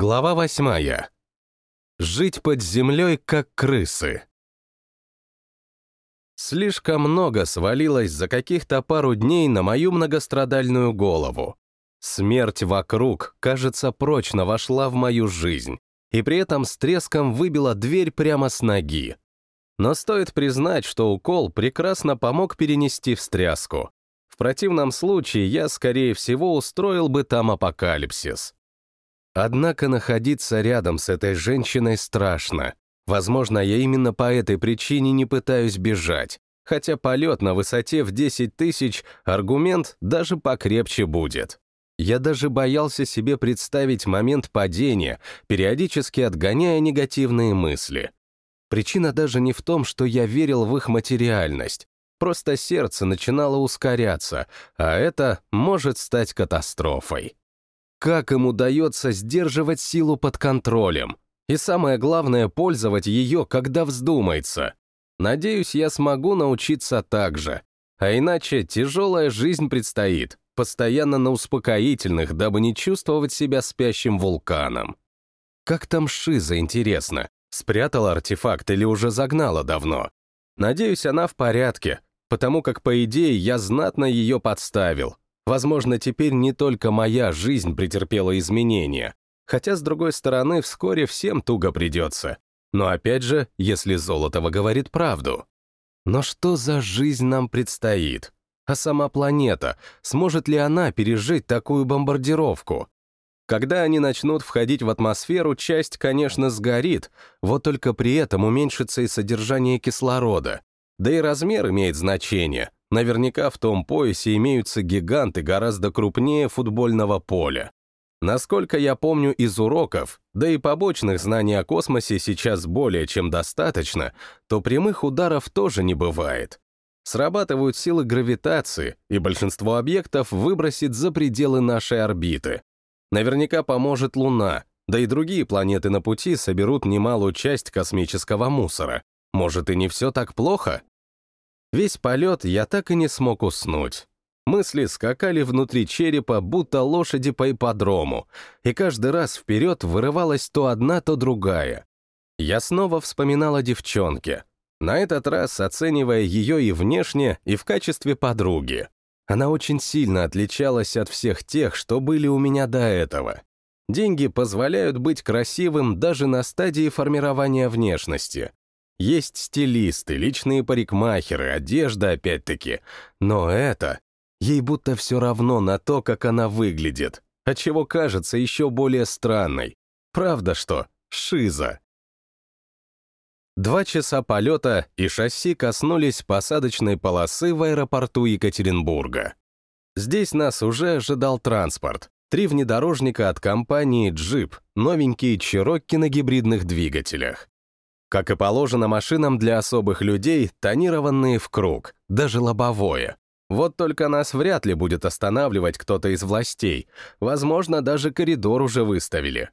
Глава восьмая. Жить под землей, как крысы. Слишком много свалилось за каких-то пару дней на мою многострадальную голову. Смерть вокруг, кажется, прочно вошла в мою жизнь, и при этом с треском выбила дверь прямо с ноги. Но стоит признать, что укол прекрасно помог перенести встряску. В противном случае я, скорее всего, устроил бы там апокалипсис. Однако находиться рядом с этой женщиной страшно. Возможно, я именно по этой причине не пытаюсь бежать, хотя полет на высоте в 10 тысяч аргумент даже покрепче будет. Я даже боялся себе представить момент падения, периодически отгоняя негативные мысли. Причина даже не в том, что я верил в их материальность. Просто сердце начинало ускоряться, а это может стать катастрофой. Как им удается сдерживать силу под контролем? И самое главное, пользовать ее, когда вздумается. Надеюсь, я смогу научиться так же. А иначе тяжелая жизнь предстоит, постоянно на успокоительных, дабы не чувствовать себя спящим вулканом. Как там Шиза, интересно? Спрятала артефакт или уже загнала давно? Надеюсь, она в порядке, потому как, по идее, я знатно ее подставил, Возможно, теперь не только моя жизнь претерпела изменения, хотя, с другой стороны, вскоре всем туго придется. Но опять же, если Золотова говорит правду. Но что за жизнь нам предстоит? А сама планета, сможет ли она пережить такую бомбардировку? Когда они начнут входить в атмосферу, часть, конечно, сгорит, вот только при этом уменьшится и содержание кислорода. Да и размер имеет значение. Наверняка в том поясе имеются гиганты гораздо крупнее футбольного поля. Насколько я помню из уроков, да и побочных знаний о космосе сейчас более чем достаточно, то прямых ударов тоже не бывает. Срабатывают силы гравитации, и большинство объектов выбросит за пределы нашей орбиты. Наверняка поможет Луна, да и другие планеты на пути соберут немалую часть космического мусора. Может, и не все так плохо? Весь полет я так и не смог уснуть. Мысли скакали внутри черепа, будто лошади по ипподрому, и каждый раз вперед вырывалась то одна, то другая. Я снова вспоминал о девчонке, на этот раз оценивая ее и внешне, и в качестве подруги. Она очень сильно отличалась от всех тех, что были у меня до этого. Деньги позволяют быть красивым даже на стадии формирования внешности. Есть стилисты, личные парикмахеры, одежда опять-таки. Но это... Ей будто все равно на то, как она выглядит, отчего кажется еще более странной. Правда что? Шиза. Два часа полета, и шасси коснулись посадочной полосы в аэропорту Екатеринбурга. Здесь нас уже ожидал транспорт. Три внедорожника от компании Jeep, новенькие Чирокки на гибридных двигателях. Как и положено машинам для особых людей, тонированные в круг, даже лобовое. Вот только нас вряд ли будет останавливать кто-то из властей, возможно, даже коридор уже выставили.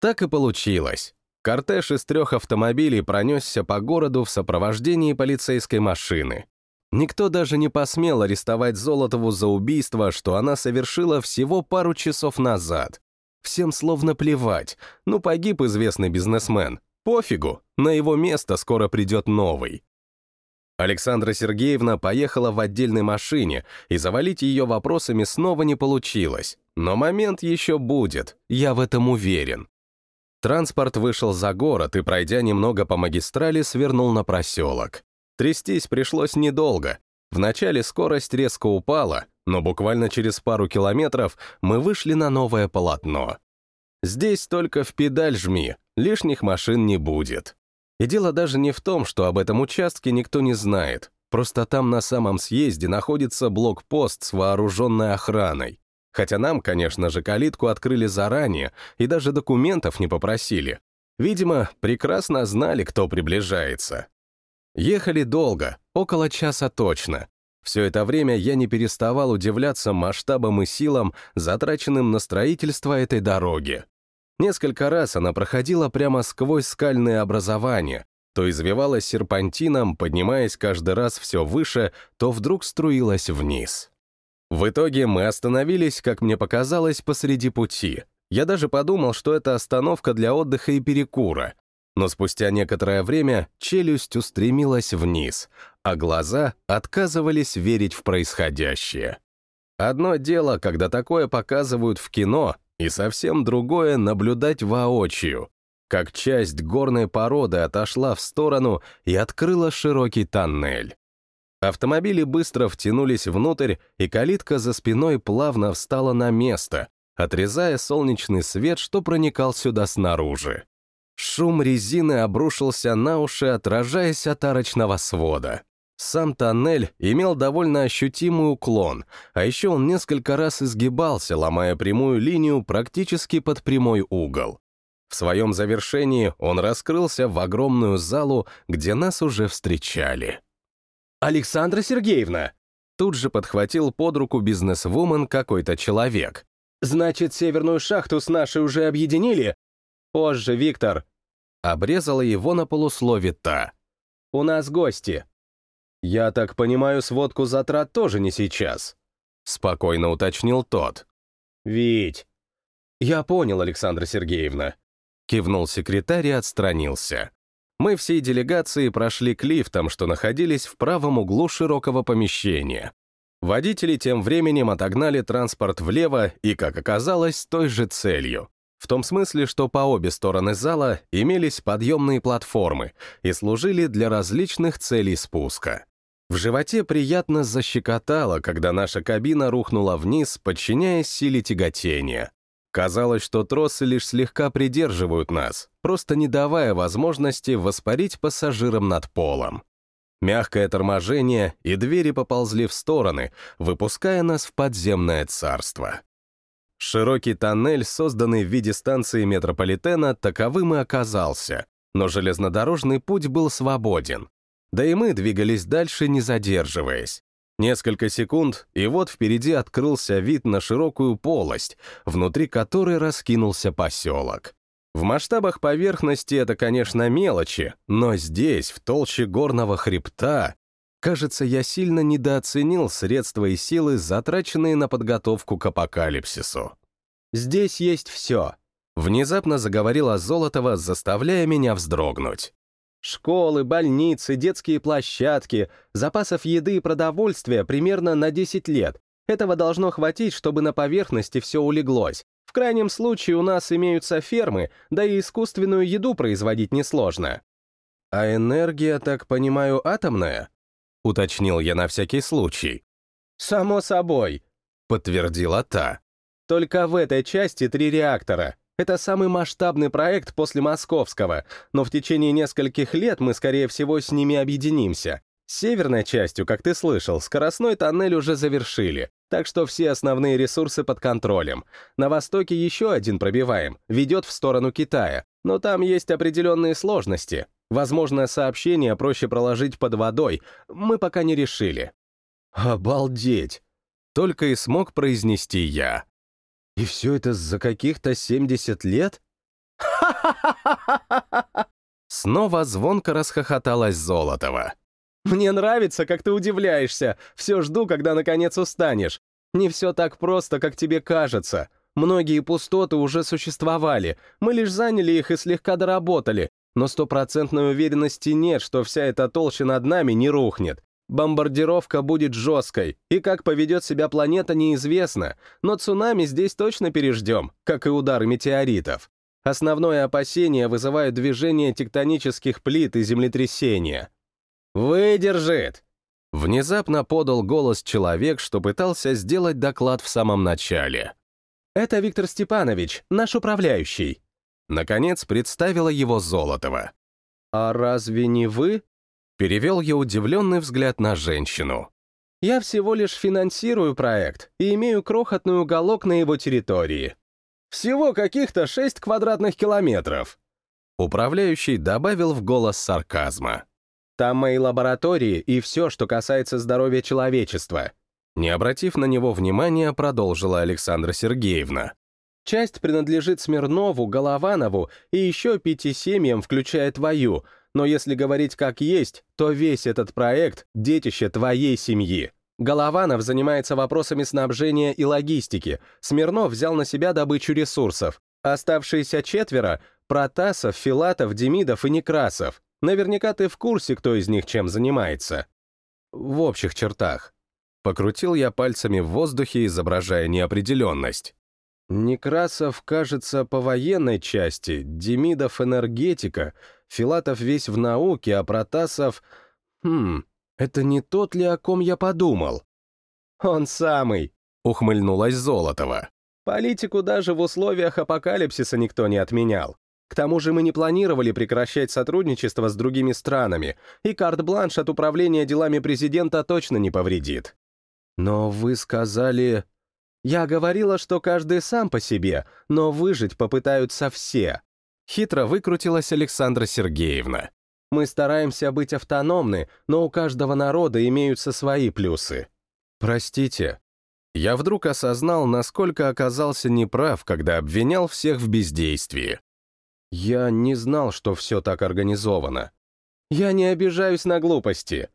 Так и получилось. Кортеж из трех автомобилей пронесся по городу в сопровождении полицейской машины. Никто даже не посмел арестовать Золотову за убийство, что она совершила всего пару часов назад. Всем словно плевать. Ну, погиб известный бизнесмен. Пофигу, на его место скоро придет новый. Александра Сергеевна поехала в отдельной машине, и завалить ее вопросами снова не получилось. Но момент еще будет, я в этом уверен. Транспорт вышел за город и, пройдя немного по магистрали, свернул на проселок. Трястись пришлось недолго. Вначале скорость резко упала, но буквально через пару километров мы вышли на новое полотно. Здесь только в педаль жми, лишних машин не будет. И дело даже не в том, что об этом участке никто не знает, просто там на самом съезде находится блокпост с вооруженной охраной. Хотя нам, конечно же, калитку открыли заранее и даже документов не попросили. Видимо, прекрасно знали, кто приближается. Ехали долго, около часа точно. Все это время я не переставал удивляться масштабам и силам, затраченным на строительство этой дороги. Несколько раз она проходила прямо сквозь скальные образования, то извивалась серпантином, поднимаясь каждый раз все выше, то вдруг струилась вниз. В итоге мы остановились, как мне показалось, посреди пути, Я даже подумал, что это остановка для отдыха и перекура. Но спустя некоторое время челюсть устремилась вниз, а глаза отказывались верить в происходящее. Одно дело, когда такое показывают в кино, и совсем другое — наблюдать воочию, как часть горной породы отошла в сторону и открыла широкий тоннель. Автомобили быстро втянулись внутрь, и калитка за спиной плавно встала на место, отрезая солнечный свет, что проникал сюда снаружи. Шум резины обрушился на уши, отражаясь от арочного свода. Сам тоннель имел довольно ощутимый уклон, а еще он несколько раз изгибался, ломая прямую линию практически под прямой угол. В своем завершении он раскрылся в огромную залу, где нас уже встречали. «Александра Сергеевна!» Тут же подхватил под руку бизнесвумен какой-то человек. «Значит, северную шахту с нашей уже объединили?» «Позже, Виктор!» Обрезала его на полуслове та. «У нас гости!» «Я так понимаю, сводку затрат тоже не сейчас?» Спокойно уточнил тот. «Вить!» «Я понял, Александра Сергеевна!» Кивнул секретарь и отстранился мы всей делегацией прошли к лифтам, что находились в правом углу широкого помещения. Водители тем временем отогнали транспорт влево и, как оказалось, с той же целью. В том смысле, что по обе стороны зала имелись подъемные платформы и служили для различных целей спуска. В животе приятно защекотало, когда наша кабина рухнула вниз, подчиняясь силе тяготения. Казалось, что тросы лишь слегка придерживают нас, просто не давая возможности воспарить пассажирам над полом. Мягкое торможение, и двери поползли в стороны, выпуская нас в подземное царство. Широкий тоннель, созданный в виде станции метрополитена, таковым и оказался, но железнодорожный путь был свободен. Да и мы двигались дальше, не задерживаясь. Несколько секунд, и вот впереди открылся вид на широкую полость, внутри которой раскинулся поселок. В масштабах поверхности это, конечно, мелочи, но здесь, в толще горного хребта, кажется, я сильно недооценил средства и силы, затраченные на подготовку к апокалипсису. «Здесь есть все», — внезапно заговорила Золотова, заставляя меня вздрогнуть. Школы, больницы, детские площадки, запасов еды и продовольствия примерно на 10 лет. Этого должно хватить, чтобы на поверхности все улеглось. В крайнем случае у нас имеются фермы, да и искусственную еду производить несложно. «А энергия, так понимаю, атомная?» — уточнил я на всякий случай. «Само собой», — подтвердила та. «Только в этой части три реактора. Это самый масштабный проект после московского, но в течение нескольких лет мы, скорее всего, с ними объединимся. С северной частью, как ты слышал, скоростной тоннель уже завершили, так что все основные ресурсы под контролем. На востоке еще один пробиваем, ведет в сторону Китая, но там есть определенные сложности. Возможно, сообщение проще проложить под водой, мы пока не решили. «Обалдеть!» — только и смог произнести я. И все это за каких-то 70 лет? Снова звонко расхохоталась Золотова. «Мне нравится, как ты удивляешься. Все жду, когда наконец устанешь. Не все так просто, как тебе кажется. Многие пустоты уже существовали. Мы лишь заняли их и слегка доработали. Но стопроцентной уверенности нет, что вся эта толща над нами не рухнет. Бомбардировка будет жесткой, и как поведет себя планета неизвестно, но цунами здесь точно переждем, как и удары метеоритов. Основное опасение вызывает движение тектонических плит и землетрясения. «Выдержит!» Внезапно подал голос человек, что пытался сделать доклад в самом начале. «Это Виктор Степанович, наш управляющий». Наконец представила его Золотова. «А разве не вы?» Перевел я удивленный взгляд на женщину. «Я всего лишь финансирую проект и имею крохотный уголок на его территории. Всего каких-то 6 квадратных километров». Управляющий добавил в голос сарказма. «Там мои лаборатории и все, что касается здоровья человечества». Не обратив на него внимания, продолжила Александра Сергеевна. Часть принадлежит Смирнову, Голованову и еще пяти семьям, включая твою, но если говорить как есть, то весь этот проект — детище твоей семьи. Голованов занимается вопросами снабжения и логистики, Смирнов взял на себя добычу ресурсов. Оставшиеся четверо — Протасов, Филатов, Демидов и Некрасов. Наверняка ты в курсе, кто из них чем занимается. В общих чертах. Покрутил я пальцами в воздухе, изображая неопределенность. Некрасов, кажется, по военной части, Демидов — энергетика, Филатов весь в науке, а Протасов... Хм, это не тот ли, о ком я подумал? Он самый, — ухмыльнулась Золотова. Политику даже в условиях апокалипсиса никто не отменял. К тому же мы не планировали прекращать сотрудничество с другими странами, и карт-бланш от управления делами президента точно не повредит. Но вы сказали... Я говорила, что каждый сам по себе, но выжить попытаются все. Хитро выкрутилась Александра Сергеевна. Мы стараемся быть автономны, но у каждого народа имеются свои плюсы. Простите. Я вдруг осознал, насколько оказался неправ, когда обвинял всех в бездействии. Я не знал, что все так организовано. Я не обижаюсь на глупости.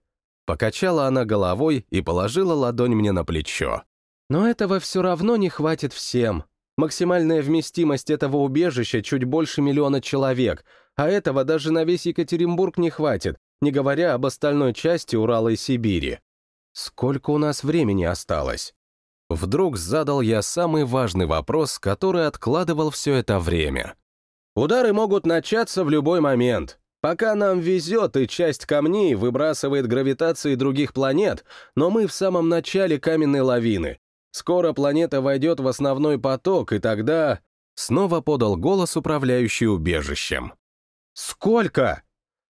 Покачала она головой и положила ладонь мне на плечо. Но этого все равно не хватит всем. Максимальная вместимость этого убежища чуть больше миллиона человек, а этого даже на весь Екатеринбург не хватит, не говоря об остальной части Урала и Сибири. Сколько у нас времени осталось? Вдруг задал я самый важный вопрос, который откладывал все это время. Удары могут начаться в любой момент. Пока нам везет, и часть камней выбрасывает гравитации других планет, но мы в самом начале каменной лавины, Скоро планета войдет в основной поток, и тогда...» Снова подал голос управляющий убежищем. «Сколько?»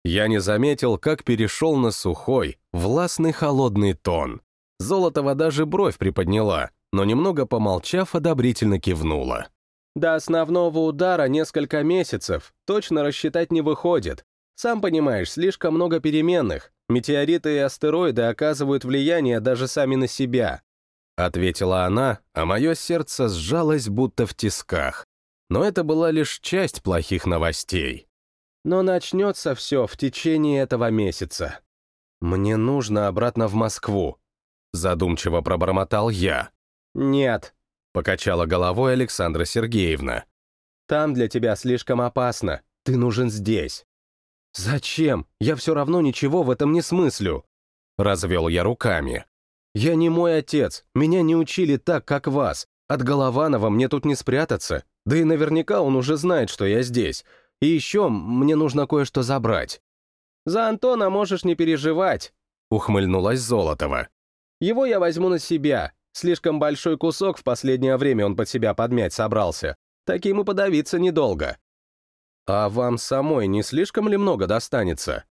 Я не заметил, как перешел на сухой, властный холодный тон. Золотова даже бровь приподняла, но немного помолчав, одобрительно кивнула. «До основного удара несколько месяцев, точно рассчитать не выходит. Сам понимаешь, слишком много переменных. Метеориты и астероиды оказывают влияние даже сами на себя. — ответила она, а мое сердце сжалось будто в тисках. Но это была лишь часть плохих новостей. Но начнется все в течение этого месяца. Мне нужно обратно в Москву. Задумчиво пробормотал я. Нет, покачала головой Александра Сергеевна. Там для тебя слишком опасно. Ты нужен здесь. Зачем? Я все равно ничего в этом не смыслю. Развел я руками. Я не мой отец, меня не учили так, как вас. От Голованова мне тут не спрятаться. Да и наверняка он уже знает, что я здесь. И еще мне нужно кое-что забрать. «За Антона можешь не переживать», — ухмыльнулась Золотова. «Его я возьму на себя. Слишком большой кусок в последнее время он под себя подмять собрался. Таким и подавиться недолго». «А вам самой не слишком ли много достанется?»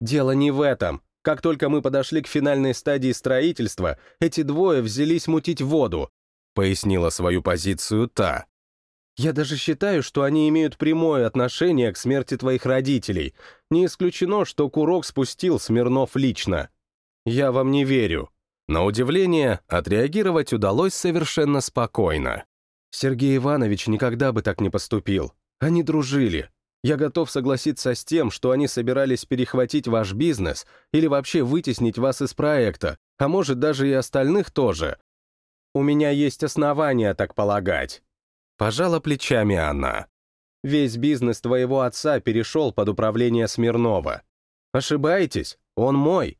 «Дело не в этом. Как только мы подошли к финальной стадии строительства, эти двое взялись мутить воду, пояснила свою позицию та. Я даже считаю, что они имеют прямое отношение к смерти твоих родителей. Не исключено, что курок спустил Смирнов лично. Я вам не верю. На удивление, отреагировать удалось совершенно спокойно. Сергей Иванович никогда бы так не поступил. Они дружили, я готов согласиться с тем, что они собирались перехватить ваш бизнес или вообще вытеснить вас из проекта, а может даже и остальных тоже. У меня есть основания так полагать. Пожала плечами она. Весь бизнес твоего отца перешел под управление Смирнова. Ошибаетесь, он мой.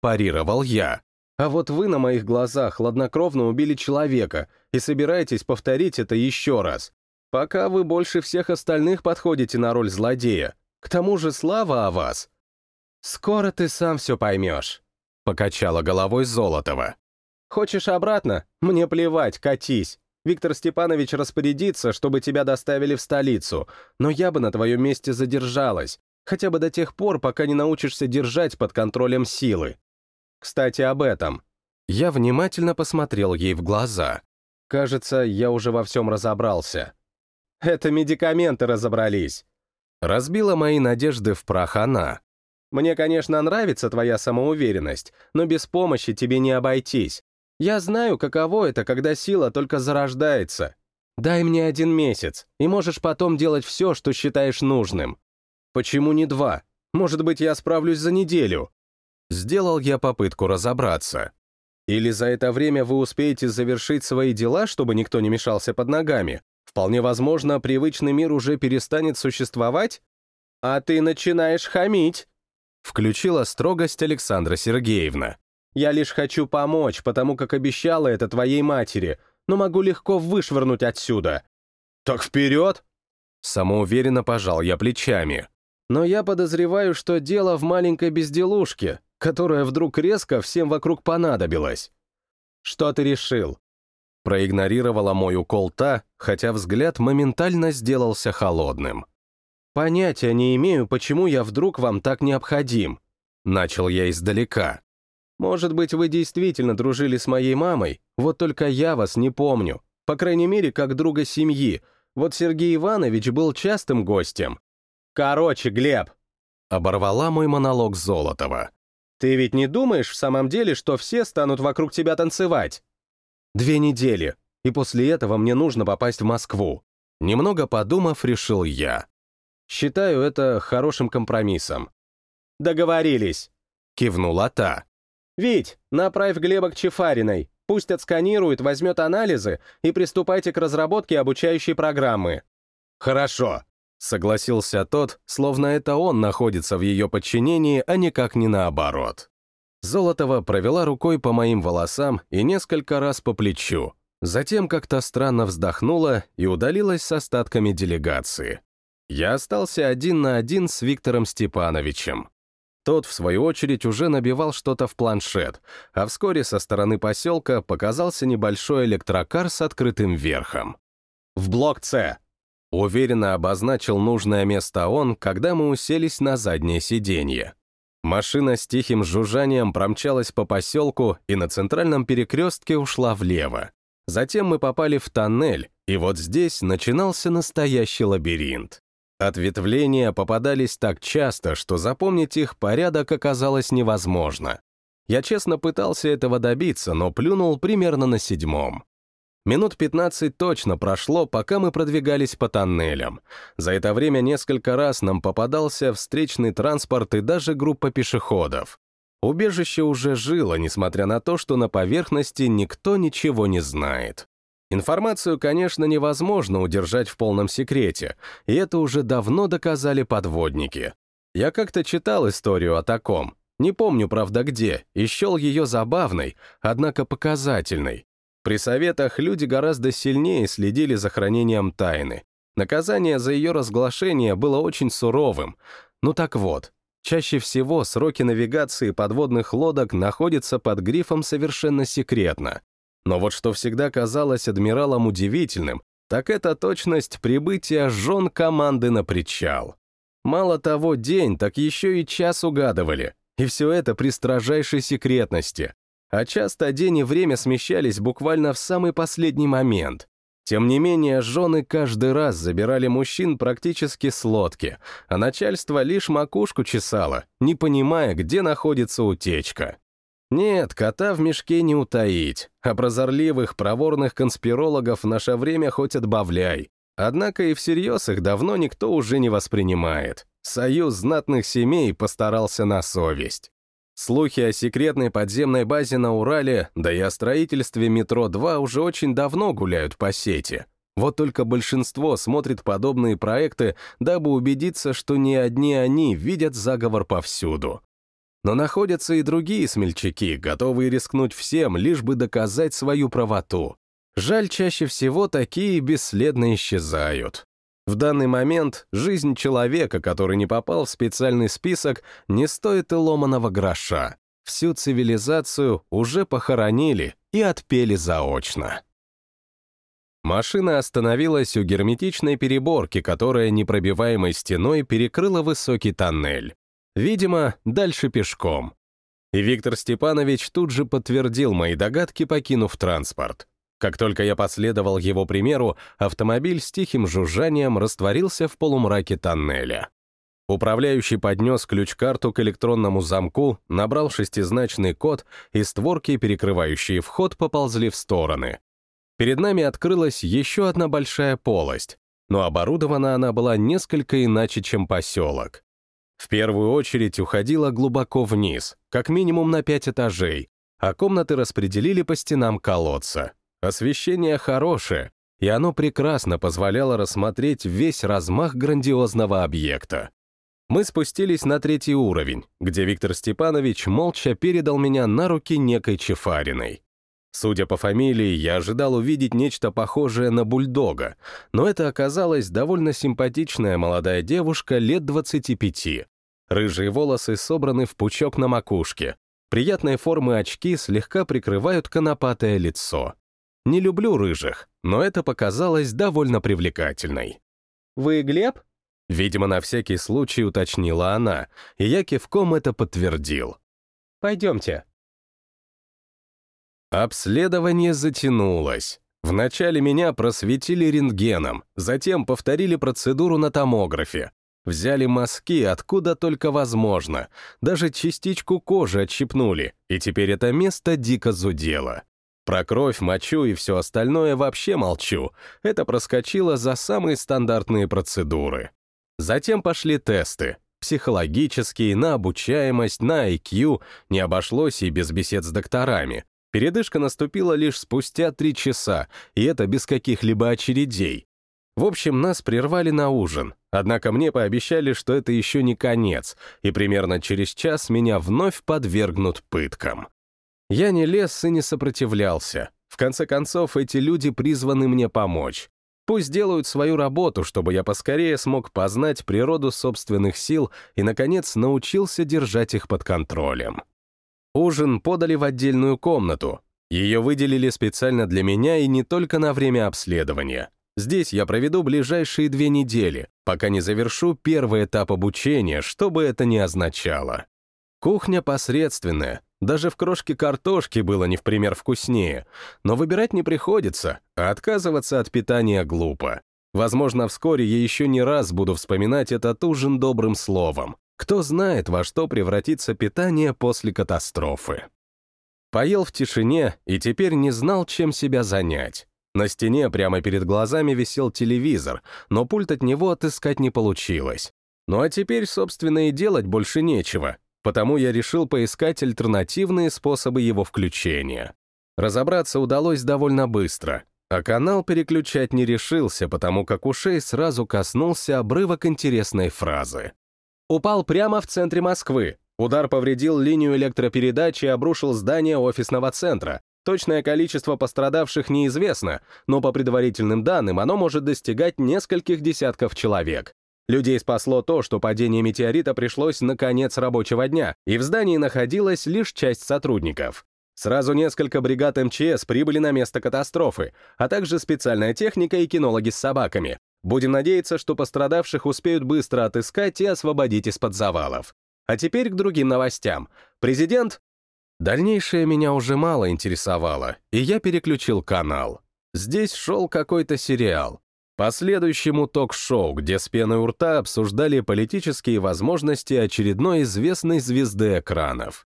Парировал я. А вот вы на моих глазах хладнокровно убили человека и собираетесь повторить это еще раз. Пока вы больше всех остальных подходите на роль злодея. К тому же слава о вас. Скоро ты сам все поймешь. Покачала головой Золотова. Хочешь обратно? Мне плевать, катись. Виктор Степанович распорядится, чтобы тебя доставили в столицу, но я бы на твоем месте задержалась, хотя бы до тех пор, пока не научишься держать под контролем силы. Кстати, об этом. Я внимательно посмотрел ей в глаза. Кажется, я уже во всем разобрался. Это медикаменты разобрались. Разбила мои надежды в прах она. Мне, конечно, нравится твоя самоуверенность, но без помощи тебе не обойтись. Я знаю, каково это, когда сила только зарождается. Дай мне один месяц, и можешь потом делать все, что считаешь нужным. Почему не два? Может быть, я справлюсь за неделю? Сделал я попытку разобраться. Или за это время вы успеете завершить свои дела, чтобы никто не мешался под ногами? Вполне возможно, привычный мир уже перестанет существовать? А ты начинаешь хамить. Включила строгость Александра Сергеевна. Я лишь хочу помочь, потому как обещала это твоей матери, но могу легко вышвырнуть отсюда. Так вперед! Самоуверенно пожал я плечами. Но я подозреваю, что дело в маленькой безделушке, которая вдруг резко всем вокруг понадобилась. Что ты решил? Проигнорировала мой укол та, хотя взгляд моментально сделался холодным. Понятия не имею, почему я вдруг вам так необходим. Начал я издалека. Может быть, вы действительно дружили с моей мамой, вот только я вас не помню. По крайней мере, как друга семьи, вот Сергей Иванович был частым гостем. Короче, Глеб, оборвала мой монолог Золотова. Ты ведь не думаешь в самом деле, что все станут вокруг тебя танцевать? Две недели, и после этого мне нужно попасть в Москву. Немного подумав, решил я. Считаю это хорошим компромиссом. Договорились, кивнула та. Вить, направь Глеба к Чефариной. Пусть отсканирует, возьмет анализы и приступайте к разработке обучающей программы». «Хорошо», — согласился тот, словно это он находится в ее подчинении, а никак не наоборот. Золотова провела рукой по моим волосам и несколько раз по плечу, затем как-то странно вздохнула и удалилась с остатками делегации. Я остался один на один с Виктором Степановичем. Тот, в свою очередь, уже набивал что-то в планшет, а вскоре со стороны поселка показался небольшой электрокар с открытым верхом. «В блок С!» Уверенно обозначил нужное место он, когда мы уселись на заднее сиденье. Машина с тихим жужжанием промчалась по поселку и на центральном перекрестке ушла влево. Затем мы попали в тоннель, и вот здесь начинался настоящий лабиринт. Ответвления попадались так часто, что запомнить их порядок оказалось невозможно. Я честно пытался этого добиться, но плюнул примерно на седьмом. Минут 15 точно прошло, пока мы продвигались по тоннелям. За это время несколько раз нам попадался встречный транспорт и даже группа пешеходов. Убежище уже жило, несмотря на то, что на поверхности никто ничего не знает. Информацию, конечно, невозможно удержать в полном секрете, и это уже давно доказали подводники. Я как-то читал историю о таком, не помню, правда, где, и счел ее забавной, однако показательной. При советах люди гораздо сильнее следили за хранением тайны. Наказание за ее разглашение было очень суровым. Ну так вот, чаще всего сроки навигации подводных лодок находятся под грифом «совершенно секретно», но вот что всегда казалось адмиралам удивительным, так это точность прибытия жен команды на причал. Мало того, день, так еще и час угадывали, и все это при строжайшей секретности. А часто день и время смещались буквально в самый последний момент. Тем не менее, жены каждый раз забирали мужчин практически с лодки, а начальство лишь макушку чесало, не понимая, где находится утечка. Нет, кота в мешке не утаить, а прозорливых, проворных конспирологов в наше время хоть отбавляй. Однако и всерьез их давно никто уже не воспринимает. Союз знатных семей постарался на совесть. Слухи о секретной подземной базе на Урале, да и о строительстве метро-2 уже очень давно гуляют по сети. Вот только большинство смотрит подобные проекты, дабы убедиться, что не одни они видят заговор повсюду. Но находятся и другие смельчаки, готовые рискнуть всем, лишь бы доказать свою правоту. Жаль, чаще всего такие бесследно исчезают. В данный момент жизнь человека, который не попал в специальный список, не стоит и ломаного гроша. Всю цивилизацию уже похоронили и отпели заочно. Машина остановилась у герметичной переборки, которая непробиваемой стеной перекрыла высокий тоннель. Видимо, дальше пешком. И Виктор Степанович тут же подтвердил мои догадки, покинув транспорт. Как только я последовал его примеру, автомобиль с тихим жужжанием растворился в полумраке тоннеля. Управляющий поднес ключ-карту к электронному замку, набрал шестизначный код, и створки, перекрывающие вход, поползли в стороны. Перед нами открылась еще одна большая полость, но оборудована она была несколько иначе, чем поселок. В первую очередь уходила глубоко вниз, как минимум на пять этажей, а комнаты распределили по стенам колодца. Освещение хорошее, и оно прекрасно позволяло рассмотреть весь размах грандиозного объекта. Мы спустились на третий уровень, где Виктор Степанович молча передал меня на руки некой Чефариной. Судя по фамилии, я ожидал увидеть нечто похожее на бульдога, но это оказалась довольно симпатичная молодая девушка лет 25. Рыжие волосы собраны в пучок на макушке. Приятной формы очки слегка прикрывают конопатое лицо. Не люблю рыжих, но это показалось довольно привлекательной. «Вы Глеб?» Видимо, на всякий случай уточнила она, и я кивком это подтвердил. «Пойдемте». Обследование затянулось. Вначале меня просветили рентгеном, затем повторили процедуру на томографе. Взяли мазки откуда только возможно, даже частичку кожи отщипнули, и теперь это место дико зудело. Про кровь, мочу и все остальное вообще молчу, это проскочило за самые стандартные процедуры. Затем пошли тесты. Психологические, на обучаемость, на IQ, не обошлось и без бесед с докторами. Передышка наступила лишь спустя три часа, и это без каких-либо очередей. В общем, нас прервали на ужин, однако мне пообещали, что это еще не конец, и примерно через час меня вновь подвергнут пыткам. Я не лез и не сопротивлялся. В конце концов, эти люди призваны мне помочь. Пусть делают свою работу, чтобы я поскорее смог познать природу собственных сил и, наконец, научился держать их под контролем. Ужин подали в отдельную комнату. Ее выделили специально для меня и не только на время обследования. Здесь я проведу ближайшие две недели, пока не завершу первый этап обучения, что бы это ни означало. Кухня посредственная, даже в крошке картошки было не в пример вкуснее, но выбирать не приходится, а отказываться от питания глупо. Возможно, вскоре я еще не раз буду вспоминать этот ужин добрым словом. Кто знает, во что превратится питание после катастрофы. Поел в тишине и теперь не знал, чем себя занять. На стене прямо перед глазами висел телевизор, но пульт от него отыскать не получилось. Ну а теперь, собственно, и делать больше нечего, потому я решил поискать альтернативные способы его включения. Разобраться удалось довольно быстро, а канал переключать не решился, потому как ушей сразу коснулся обрывок интересной фразы. Упал прямо в центре Москвы. Удар повредил линию электропередачи и обрушил здание офисного центра. Точное количество пострадавших неизвестно, но по предварительным данным оно может достигать нескольких десятков человек. Людей спасло то, что падение метеорита пришлось на конец рабочего дня, и в здании находилась лишь часть сотрудников. Сразу несколько бригад МЧС прибыли на место катастрофы, а также специальная техника и кинологи с собаками. Будем надеяться, что пострадавших успеют быстро отыскать и освободить из-под завалов. А теперь к другим новостям. Президент... Дальнейшее меня уже мало интересовало, и я переключил канал. Здесь шел какой-то сериал. Последующему ток-шоу, где с пеной у рта обсуждали политические возможности очередной известной звезды экранов.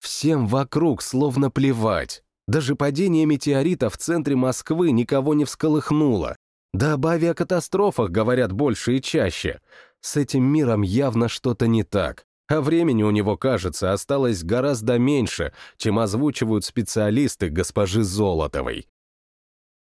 Всем вокруг словно плевать. Даже падение метеорита в центре Москвы никого не всколыхнуло. Да об авиакатастрофах говорят больше и чаще. С этим миром явно что-то не так. А времени у него, кажется, осталось гораздо меньше, чем озвучивают специалисты госпожи Золотовой.